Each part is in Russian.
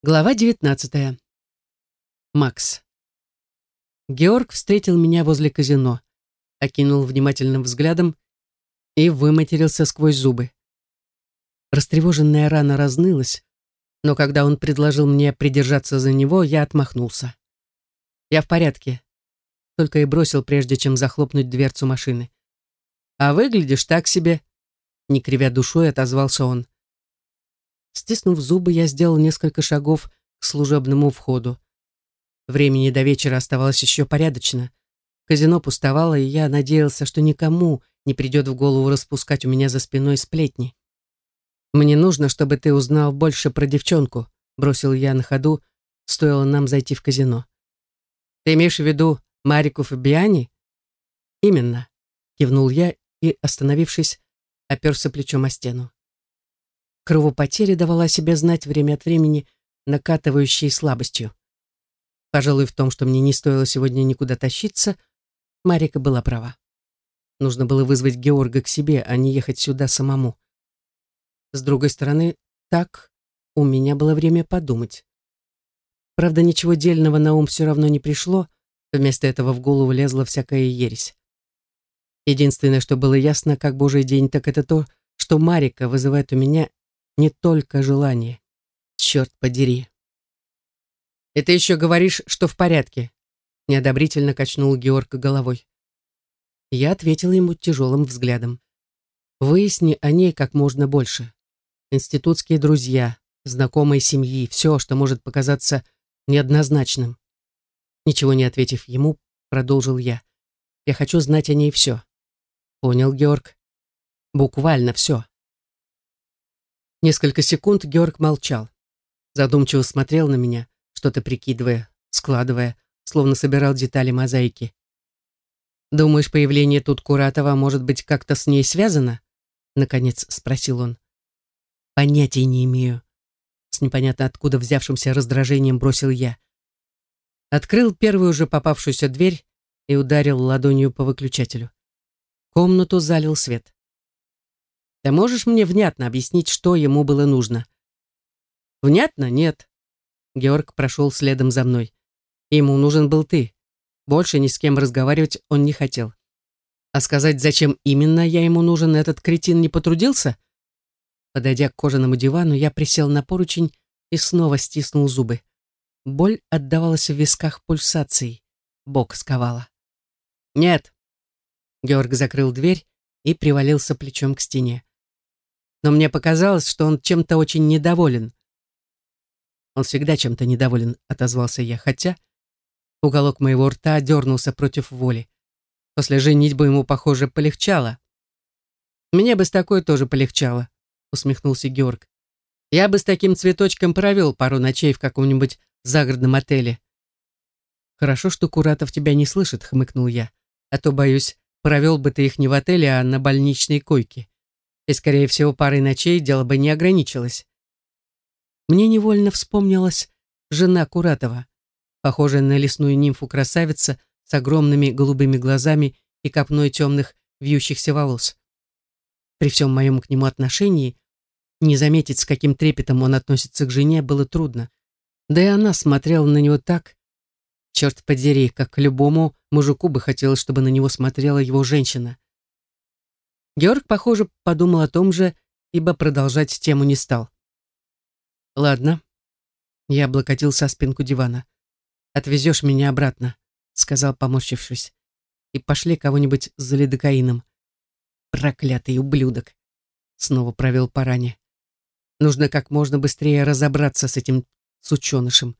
Глава 19. Макс. Георг встретил меня возле казино, окинул внимательным взглядом и выматерился сквозь зубы. Растревоженная рана разнылась, но когда он предложил мне придержаться за него, я отмахнулся. «Я в порядке», — только и бросил, прежде чем захлопнуть дверцу машины. «А выглядишь так себе», — не кривя душой отозвался он. Стиснув зубы, я сделал несколько шагов к служебному входу. Времени до вечера оставалось еще порядочно. Казино пустовало, и я надеялся, что никому не придет в голову распускать у меня за спиной сплетни. «Мне нужно, чтобы ты узнал больше про девчонку», бросил я на ходу, стоило нам зайти в казино. «Ты имеешь в виду Марику Фабиани?» «Именно», кивнул я и, остановившись, оперся плечом о стену. Кровопотеря давала себе знать время от времени накатывающей слабостью. Пожалуй, в том, что мне не стоило сегодня никуда тащиться, Марика была права. Нужно было вызвать Георга к себе, а не ехать сюда самому. С другой стороны, так у меня было время подумать. Правда, ничего дельного на ум все равно не пришло, вместо этого в голову лезла всякая ересь. Единственное, что было ясно, как божий день, так это то, что Марика вызывает у меня не только желание. Черт подери. «И ты еще говоришь, что в порядке?» Неодобрительно качнул Георг головой. Я ответил ему тяжелым взглядом. «Выясни о ней как можно больше. Институтские друзья, знакомые семьи, все, что может показаться неоднозначным». Ничего не ответив ему, продолжил я. «Я хочу знать о ней все». «Понял, Георг?» «Буквально все». Несколько секунд Георг молчал. Задумчиво смотрел на меня, что-то прикидывая, складывая, словно собирал детали мозаики. «Думаешь, появление тут Куратова может быть как-то с ней связано?» Наконец спросил он. «Понятия не имею». С непонятно откуда взявшимся раздражением бросил я. Открыл первую же попавшуюся дверь и ударил ладонью по выключателю. Комнату залил свет. Ты можешь мне внятно объяснить, что ему было нужно? Внятно? Нет. Георг прошел следом за мной. Ему нужен был ты. Больше ни с кем разговаривать он не хотел. А сказать, зачем именно я ему нужен, этот кретин не потрудился? Подойдя к кожаному дивану, я присел на поручень и снова стиснул зубы. Боль отдавалась в висках пульсацией. Бок сковала. «Нет». Георг закрыл дверь и привалился плечом к стене но мне показалось, что он чем-то очень недоволен. Он всегда чем-то недоволен, отозвался я, хотя уголок моего рта дернулся против воли. После женитьбы ему, похоже, полегчало. Мне бы с такой тоже полегчало, усмехнулся Георг. Я бы с таким цветочком провел пару ночей в каком-нибудь загородном отеле. Хорошо, что Куратов тебя не слышит, хмыкнул я. А то, боюсь, провел бы ты их не в отеле, а на больничной койке и, скорее всего, парой ночей дело бы не ограничилось. Мне невольно вспомнилась жена Куратова, похожая на лесную нимфу-красавица с огромными голубыми глазами и копной темных вьющихся волос. При всем моем к нему отношении не заметить, с каким трепетом он относится к жене, было трудно. Да и она смотрела на него так, черт подери, как любому мужику бы хотелось, чтобы на него смотрела его женщина. Георг, похоже, подумал о том же, ибо продолжать тему не стал. «Ладно». Я облокотился о спинку дивана. «Отвезешь меня обратно», — сказал, поморщившись. «И пошли кого-нибудь за лидокаином». «Проклятый ублюдок!» Снова провел по ране. «Нужно как можно быстрее разобраться с этим сученышем».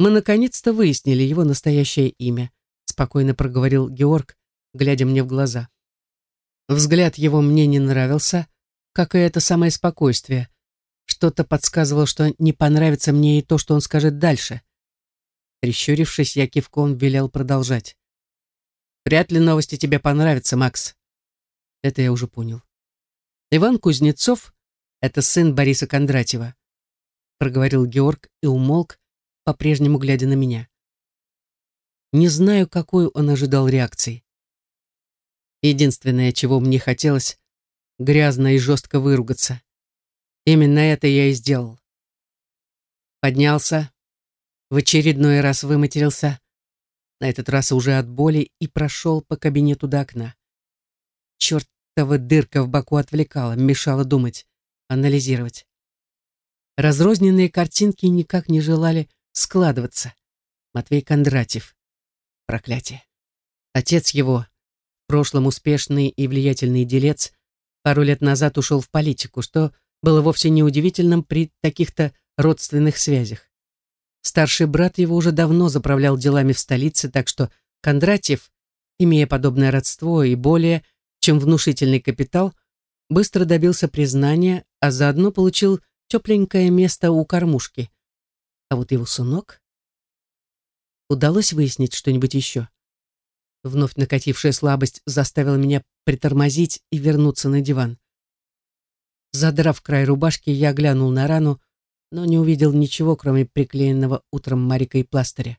«Мы наконец-то выяснили его настоящее имя», — спокойно проговорил Георг, глядя мне в глаза. Взгляд его мне не нравился, как и это самое спокойствие. Что-то подсказывало, что не понравится мне и то, что он скажет дальше. Прищурившись, я кивком велел продолжать. «Вряд ли новости тебе понравятся, Макс». Это я уже понял. Иван Кузнецов — это сын Бориса Кондратьева, проговорил Георг и умолк, по-прежнему глядя на меня. Не знаю, какой он ожидал реакции. Единственное, чего мне хотелось, грязно и жестко выругаться. Именно это я и сделал. Поднялся, в очередной раз выматерился, на этот раз уже от боли, и прошел по кабинету до окна. Чертова дырка в боку отвлекала, мешала думать, анализировать. Разрозненные картинки никак не желали складываться. Матвей Кондратьев. Проклятие. Отец его, прошлом успешный и влиятельный делец, пару лет назад ушел в политику, что было вовсе неудивительным при таких-то родственных связях. Старший брат его уже давно заправлял делами в столице, так что Кондратьев, имея подобное родство и более, чем внушительный капитал, быстро добился признания, а заодно получил тепленькое место у кормушки. А вот его сынок... Удалось выяснить что-нибудь еще? Вновь накатившая слабость заставила меня притормозить и вернуться на диван. Задрав край рубашки, я глянул на рану, но не увидел ничего, кроме приклеенного утром марикой пластыря.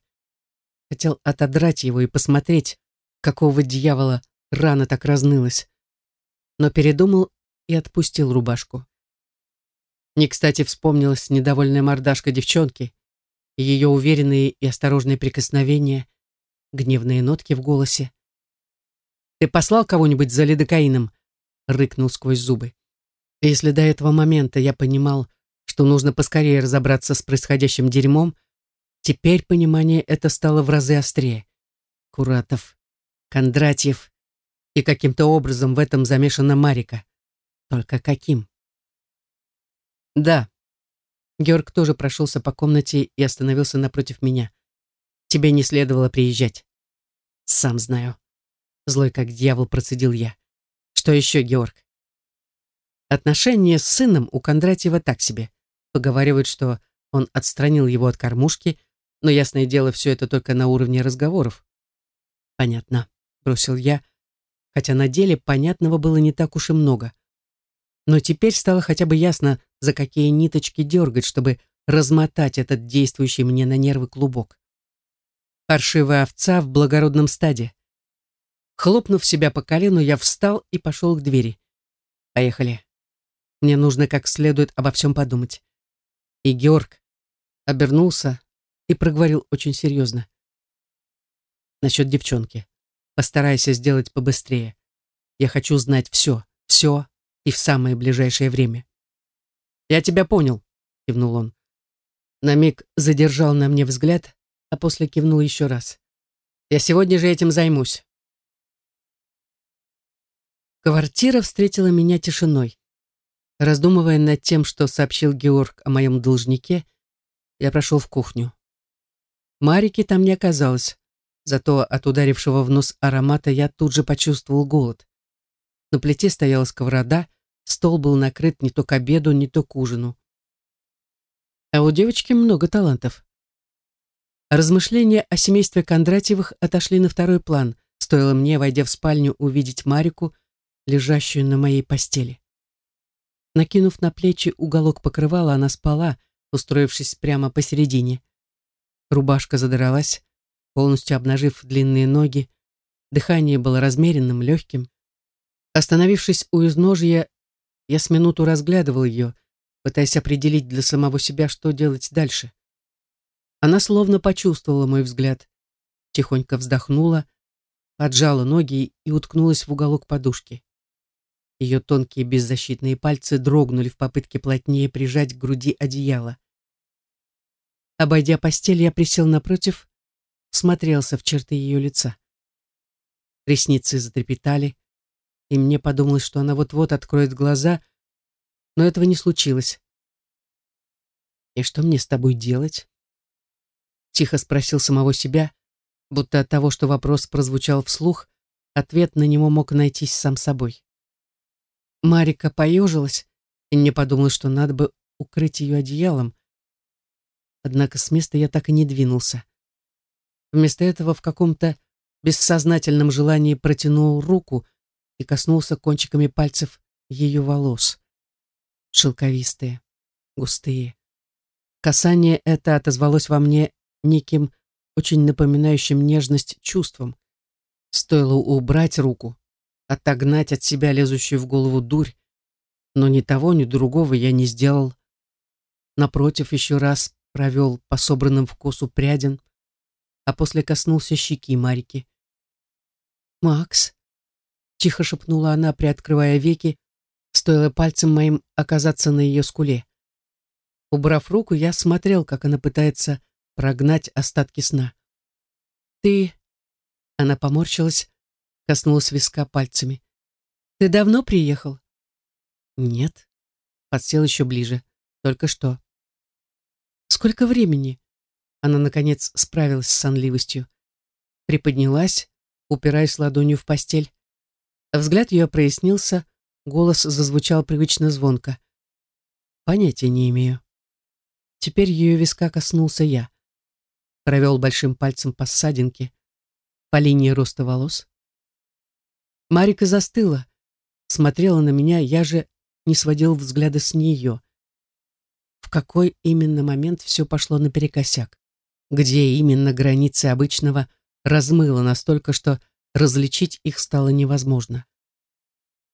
Хотел отодрать его и посмотреть, какого дьявола рана так разнылась. Но передумал и отпустил рубашку. Не кстати вспомнилась недовольная мордашка девчонки, ее уверенные и осторожные прикосновения, гневные нотки в голосе. «Ты послал кого-нибудь за лидокаином?» — рыкнул сквозь зубы. Если до этого момента я понимал, что нужно поскорее разобраться с происходящим дерьмом, теперь понимание это стало в разы острее. Куратов, Кондратьев и каким-то образом в этом замешана Марика. Только каким? Да. Георг тоже прошелся по комнате и остановился напротив меня. Тебе не следовало приезжать. Сам знаю. Злой как дьявол процедил я. Что еще, Георг? Отношения с сыном у Кондратьева так себе. Поговаривают, что он отстранил его от кормушки, но, ясное дело, все это только на уровне разговоров. «Понятно», — бросил я, хотя на деле понятного было не так уж и много. Но теперь стало хотя бы ясно, за какие ниточки дергать, чтобы размотать этот действующий мне на нервы клубок. Паршивая овца в благородном стаде. Хлопнув себя по колену, я встал и пошел к двери. Поехали. Мне нужно как следует обо всем подумать. И Георг обернулся и проговорил очень серьезно. Насчет девчонки. Постарайся сделать побыстрее. Я хочу знать все, все и в самое ближайшее время. Я тебя понял, кивнул он. На миг задержал на мне взгляд, а после кивнул еще раз. Я сегодня же этим займусь. Квартира встретила меня тишиной. Раздумывая над тем, что сообщил Георг о моем должнике, я прошел в кухню. Марики там не оказалось, зато от ударившего в нос аромата я тут же почувствовал голод. На плите стояла сковорода, стол был накрыт не то к обеду, не то к ужину. А у девочки много талантов. Размышления о семействе Кондратьевых отошли на второй план, стоило мне, войдя в спальню, увидеть Марику, лежащую на моей постели. Накинув на плечи уголок покрывала, она спала, устроившись прямо посередине. Рубашка задралась, полностью обнажив длинные ноги. Дыхание было размеренным, легким. Остановившись у изножья, я с минуту разглядывал ее, пытаясь определить для самого себя, что делать дальше. Она словно почувствовала мой взгляд, тихонько вздохнула, отжала ноги и уткнулась в уголок подушки. Ее тонкие беззащитные пальцы дрогнули в попытке плотнее прижать к груди одеяло. Обойдя постель, я присел напротив, смотрелся в черты ее лица. Ресницы затрепетали, и мне подумалось, что она вот-вот откроет глаза, но этого не случилось. «И что мне с тобой делать?» Тихо спросил самого себя, будто от того, что вопрос прозвучал вслух, ответ на него мог найтись сам собой. Марика поежилась, и мне подумалось, что надо бы укрыть ее одеялом. Однако с места я так и не двинулся. Вместо этого в каком-то бессознательном желании протянул руку и коснулся кончиками пальцев ее волос. Шелковистые, густые. Касание это отозвалось во мне неким, очень напоминающим нежность чувством. Стоило убрать руку, отогнать от себя лезущую в голову дурь, но ни того, ни другого я не сделал. Напротив, еще раз провел по собранным в косу прядям, а после коснулся щеки Марики. «Макс», — тихо шепнула она, приоткрывая веки, стоило пальцем моим оказаться на ее скуле. Убрав руку, я смотрел, как она пытается прогнать остатки сна. «Ты...» — она поморщилась, коснулась виска пальцами. «Ты давно приехал?» «Нет». Подсел еще ближе. «Только что». «Сколько времени?» Она, наконец, справилась с сонливостью. Приподнялась, упираясь ладонью в постель. Взгляд ее прояснился, голос зазвучал привычно звонко. Понятия не имею. Теперь ее виска коснулся я. Провел большим пальцем по ссадинке, по линии роста волос. Марика застыла, смотрела на меня, я же не сводил взгляда с нее. В какой именно момент все пошло наперекосяк? Где именно границы обычного размыло настолько, что различить их стало невозможно.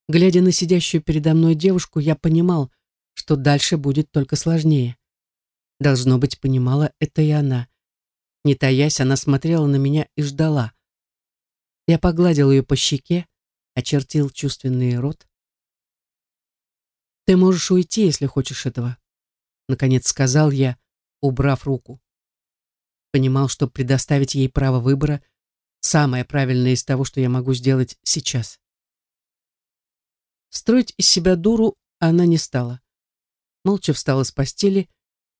Глядя на сидящую передо мной девушку, я понимал, что дальше будет только сложнее. Должно быть, понимала это и она. Не таясь, она смотрела на меня и ждала. Я погладил ее по щеке, очертил чувственный рот. «Ты можешь уйти, если хочешь этого», — наконец сказал я, убрав руку. Понимал, что предоставить ей право выбора самое правильное из того, что я могу сделать сейчас. Строить из себя дуру она не стала. Молча встала с постели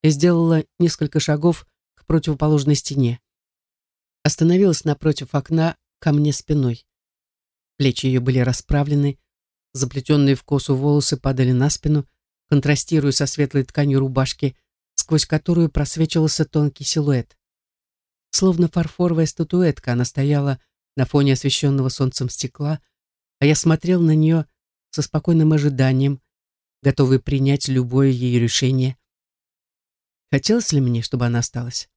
и сделала несколько шагов к противоположной стене. Остановилась напротив окна ко мне спиной. Плечи ее были расправлены, заплетенные в косу волосы падали на спину, контрастируя со светлой тканью рубашки, сквозь которую просвечивался тонкий силуэт. Словно фарфоровая статуэтка, она стояла на фоне освещенного солнцем стекла, а я смотрел на нее со спокойным ожиданием, готовый принять любое ее решение. Хотелось ли мне, чтобы она осталась?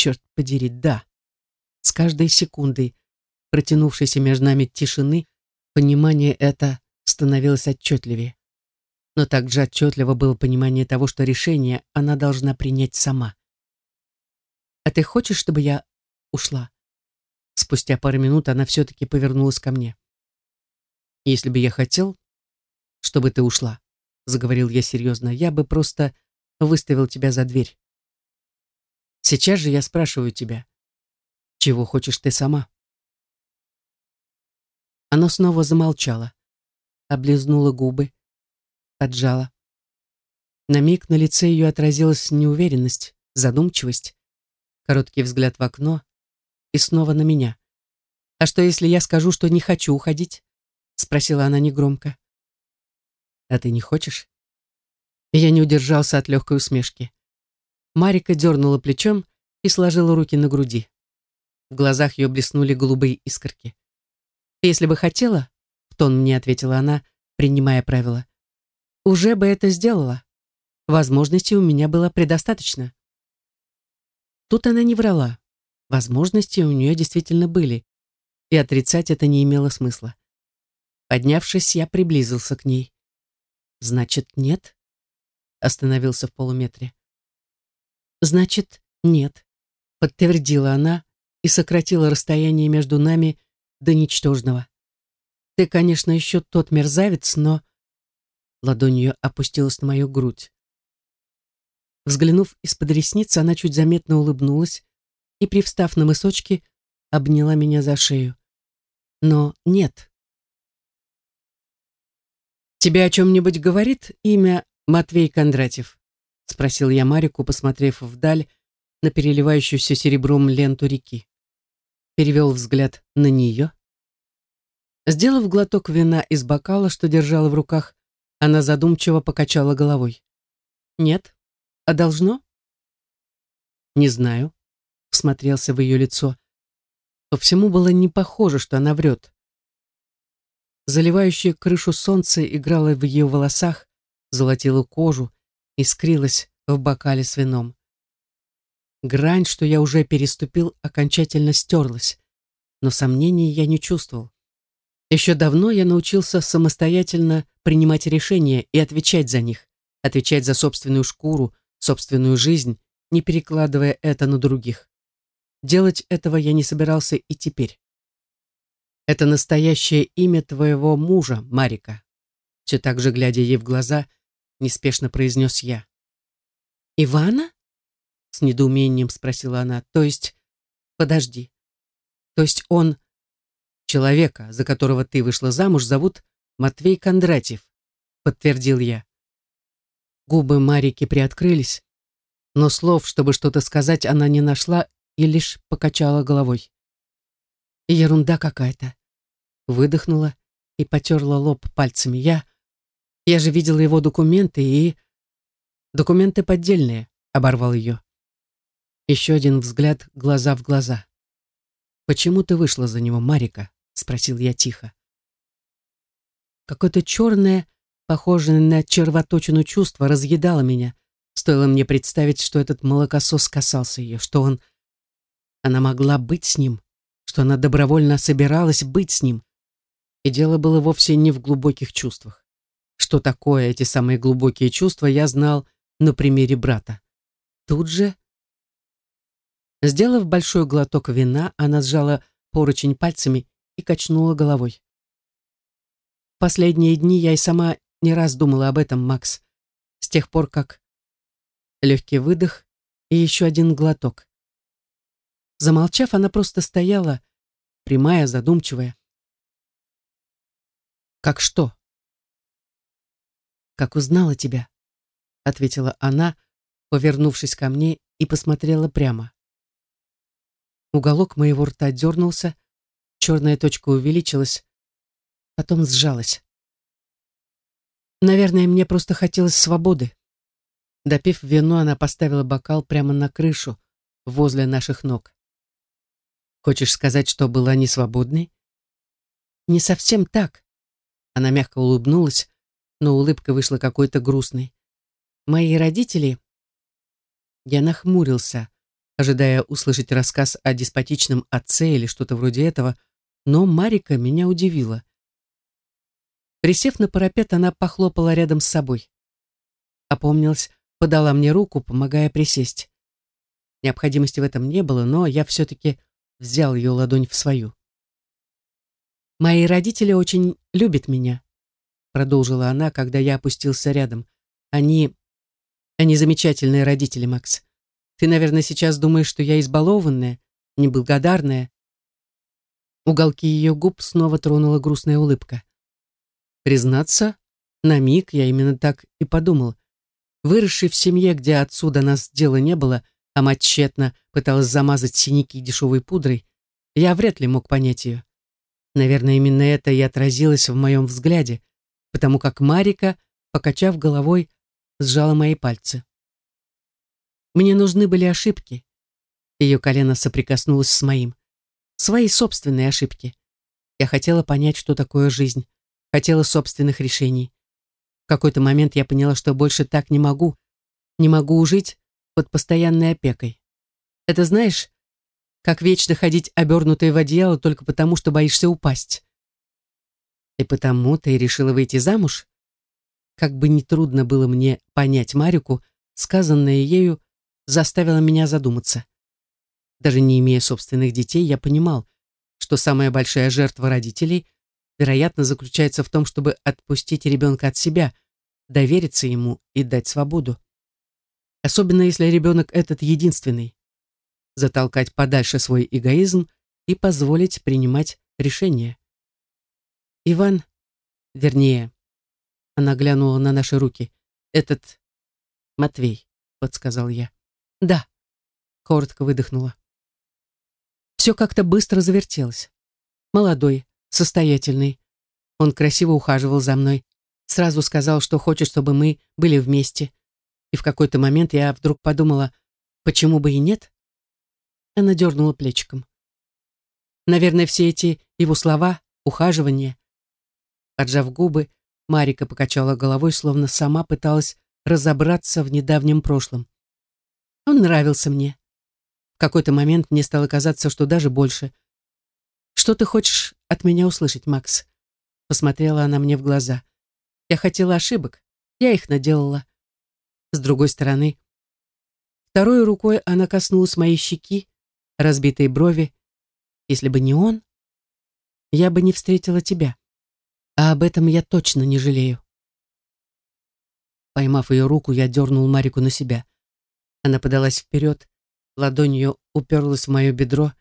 Черт подери, да. С каждой секундой, протянувшейся между нами тишины, понимание это становилось отчетливее. Но также отчетливо было понимание того, что решение она должна принять сама. «А ты хочешь, чтобы я ушла?» Спустя пару минут она все-таки повернулась ко мне. «Если бы я хотел, чтобы ты ушла», — заговорил я серьезно, «я бы просто выставил тебя за дверь. Сейчас же я спрашиваю тебя, чего хочешь ты сама?» Она снова замолчала, облизнула губы, поджала. На миг на лице ее отразилась неуверенность, задумчивость короткий взгляд в окно и снова на меня. «А что, если я скажу, что не хочу уходить?» — спросила она негромко. «А ты не хочешь?» Я не удержался от легкой усмешки. Марика дернула плечом и сложила руки на груди. В глазах ее блеснули голубые искорки. «Если бы хотела», — в тон мне ответила она, принимая правила, «уже бы это сделала. Возможностей у меня было предостаточно. Тут она не врала. Возможности у нее действительно были, и отрицать это не имело смысла. Поднявшись, я приблизился к ней. «Значит, нет?» Остановился в полуметре. «Значит, нет», — подтвердила она и сократила расстояние между нами до ничтожного. «Ты, конечно, еще тот мерзавец, но...» Ладонь ее опустилась на мою грудь. Взглянув из-под ресниц, она чуть заметно улыбнулась и, привстав на мысочки, обняла меня за шею. Но нет. «Тебе о чем-нибудь говорит имя Матвей Кондратьев?» — спросил я Марику, посмотрев вдаль на переливающуюся серебром ленту реки. Перевел взгляд на нее. Сделав глоток вина из бокала, что держала в руках, она задумчиво покачала головой. «Нет, а должно? Не знаю. Всмотрелся в ее лицо. По всему было не похоже, что она врет. Заливающее крышу солнце играло в ее волосах, золотило кожу, искрилось в бокале с вином. Грань, что я уже переступил, окончательно стерлась, но сомнений я не чувствовал. Еще давно я научился самостоятельно принимать решения и отвечать за них, отвечать за собственную шкуру, собственную жизнь, не перекладывая это на других. Делать этого я не собирался и теперь. Это настоящее имя твоего мужа, Марика. Все так же, глядя ей в глаза, неспешно произнес я. «Ивана?» — с недоумением спросила она. «То есть... Подожди. То есть он... Человека, за которого ты вышла замуж, зовут Матвей Кондратьев», — подтвердил я. Губы Марики приоткрылись, но слов, чтобы что-то сказать, она не нашла и лишь покачала головой. Ерунда какая-то. Выдохнула и потерла лоб пальцами. Я... Я же видела его документы и... Документы поддельные, оборвал ее. Еще один взгляд глаза в глаза. «Почему ты вышла за него, Марика?» — спросил я тихо. Какое-то черное, похожее на червоточину чувство разъедало меня. Стоило мне представить, что этот молокосос касался ее, что он... Она могла быть с ним, что она добровольно собиралась быть с ним. И дело было вовсе не в глубоких чувствах. Что такое эти самые глубокие чувства, я знал на примере брата. Тут же... Сделав большой глоток вина, она сжала поручень пальцами и качнула головой. Последние дни я и сама не раз думала об этом, Макс. С тех пор, как... Легкий выдох и еще один глоток. Замолчав, она просто стояла, прямая, задумчивая. «Как что?» «Как узнала тебя», — ответила она, повернувшись ко мне и посмотрела прямо. Уголок моего рта дернулся, черная точка увеличилась, потом сжалась. Наверное, мне просто хотелось свободы. Допив вино, она поставила бокал прямо на крышу, возле наших ног. Хочешь сказать, что была не свободной? Не совсем так. Она мягко улыбнулась, но улыбка вышла какой-то грустной. Мои родители... Я нахмурился, ожидая услышать рассказ о деспотичном отце или что-то вроде этого, но Марика меня удивила. Присев на парапет, она похлопала рядом с собой. Опомнилась, подала мне руку, помогая присесть. Необходимости в этом не было, но я все-таки взял ее ладонь в свою. «Мои родители очень любят меня», — продолжила она, когда я опустился рядом. «Они... они замечательные родители, Макс. Ты, наверное, сейчас думаешь, что я избалованная, неблагодарная». Уголки ее губ снова тронула грустная улыбка. Признаться, на миг я именно так и подумал. Выросший в семье, где отсюда нас дела не было, а мать тщетно пыталась замазать синяки дешевой пудрой, я вряд ли мог понять ее. Наверное, именно это и отразилось в моем взгляде, потому как Марика, покачав головой, сжала мои пальцы. Мне нужны были ошибки. Ее колено соприкоснулось с моим. Свои собственные ошибки. Я хотела понять, что такое жизнь. Хотела собственных решений. В какой-то момент я поняла, что больше так не могу. Не могу жить под постоянной опекой. Это знаешь, как вечно ходить обернутой в одеяло только потому, что боишься упасть. И потому ты решила выйти замуж? Как бы ни трудно было мне понять Марику, сказанное ею заставило меня задуматься. Даже не имея собственных детей, я понимал, что самая большая жертва родителей — вероятно, заключается в том, чтобы отпустить ребенка от себя, довериться ему и дать свободу. Особенно если ребенок этот единственный. Затолкать подальше свой эгоизм и позволить принимать решения. Иван, вернее, она глянула на наши руки. Этот Матвей, подсказал я. Да, коротко выдохнула. Все как-то быстро завертелось. Молодой, состоятельный. Он красиво ухаживал за мной, сразу сказал, что хочет, чтобы мы были вместе. И в какой-то момент я вдруг подумала, почему бы и нет? Она дернула плечиком. Наверное, все эти его слова, ухаживания. Поджав губы, Марика покачала головой, словно сама пыталась разобраться в недавнем прошлом. Он нравился мне. В какой-то момент мне стало казаться, что даже больше. Что ты хочешь от меня услышать, Макс?» Посмотрела она мне в глаза. «Я хотела ошибок. Я их наделала. С другой стороны, Второй рукой она коснулась моей щеки, разбитой брови. Если бы не он, я бы не встретила тебя. А об этом я точно не жалею. Поймав ее руку, я дернул Марику на себя. Она подалась вперед, ладонью уперлась в мое бедро,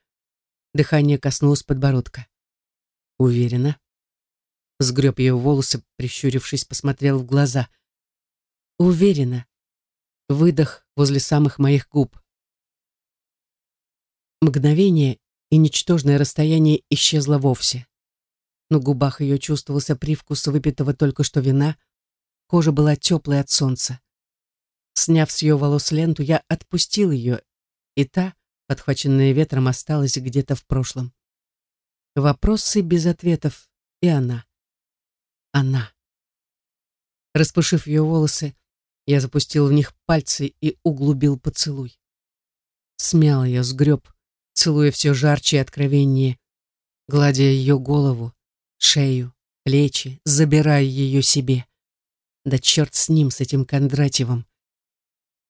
дыхание коснулось подбородка. Уверена. Сгреб ее волосы, прищурившись, посмотрел в глаза. Уверена. Выдох возле самых моих губ. Мгновение, и ничтожное расстояние исчезло вовсе. На губах ее чувствовался привкус выпитого только что вина, кожа была теплой от солнца. Сняв с ее волос ленту, я отпустил ее, и та, подхваченная ветром, осталась где-то в прошлом. Вопросы без ответов, и она. Она. Распушив ее волосы, я запустил в них пальцы и углубил поцелуй. Смял ее, сгреб, целуя все жарче и откровеннее, гладя ее голову, шею, плечи, забирая ее себе. Да черт с ним, с этим Кондратьевым.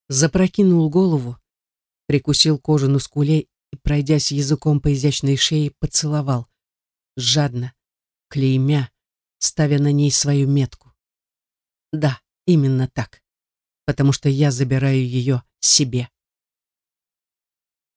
Запрокинул голову, прикусил кожу на скуле и, пройдясь языком по изящной шее, поцеловал. Жадно, клеймя, ставя на ней свою метку. Да, именно так потому что я забираю ее себе.